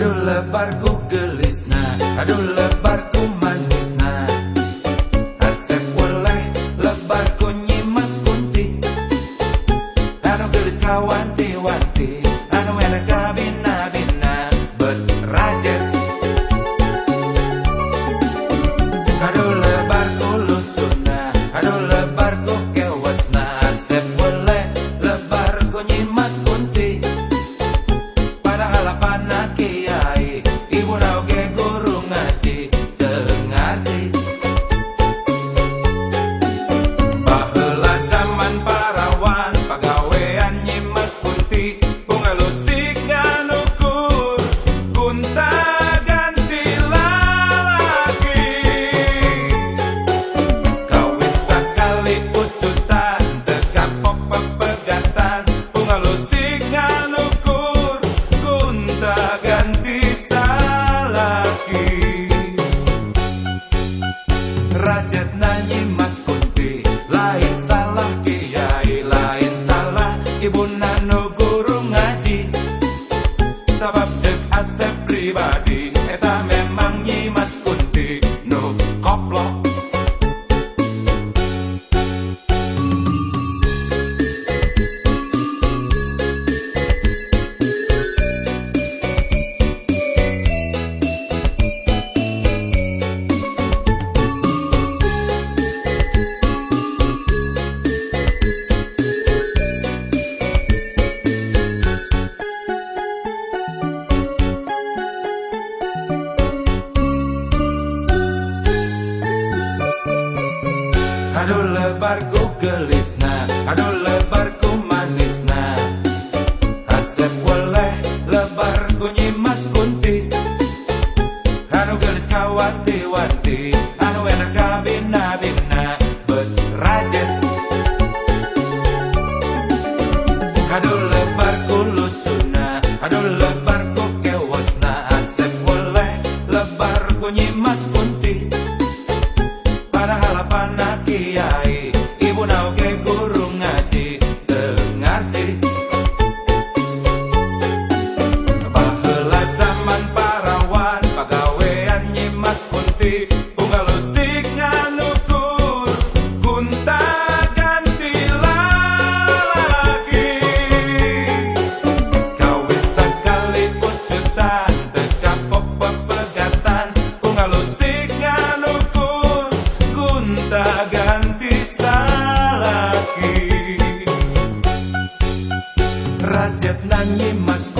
Aduh lebarku gelisna. Aduh lebarku manisna. Asep boleh lebarku nyimas kunti. Anu gelis kawanti-wanti Kunta ganti Rajat nanyi mas kunti Lain salah kiai Lain salah ibu nano guru ngaji cek asep pribadi Eta aduh lebarku gelisna. Aduh lebarku manisna. Asep boleh lebarku nyimas kunti. Anu gelis kawati-wati Anu enak kabina-bina. Berajet Rajat nanyi mas kunti Lain